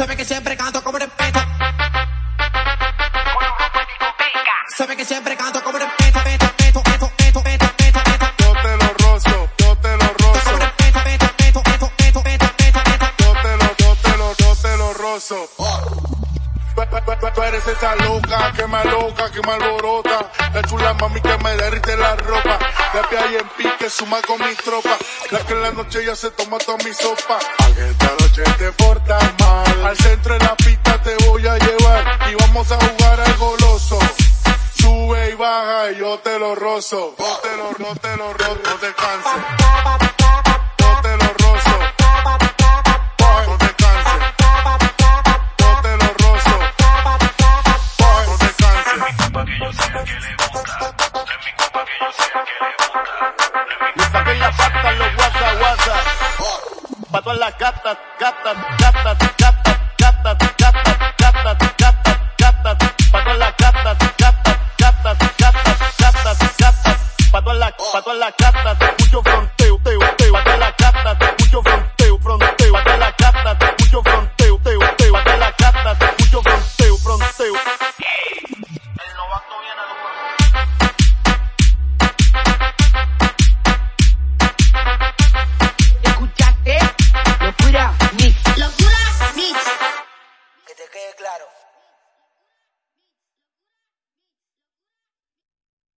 Sabe que siempre canto como respeto. Sabe que siempre canto como respeto, peto, peto, peto, peto, peto, peto, peto. Yo te lo rozo, yo te lo Como rozo. Yo te lo, yo te lo, yo te lo rozo. Tú, eres esa loca que me aloca, que me alborota. La chula mami que me derrite la ropa. La pia ahí en pique, suma con mis tropas. La que en la noche ya se toma toda mi sopa. Aunque esta noche te portas mal. Al centro de la pista te voy a llevar. Y vamos a jugar al goloso. Sube y baja y yo te lo rozo. Yo te lo, yo te lo rozo, no te canses. Yo te lo rozo. No te canses. Yo te lo rozo. No te canses. Saquen la pata los guasa guasa. Pa' todas las gatas, gatas, gatas, la cata, te escucho fronteo, teo, teo, pa' la cata, te escucho fronteo.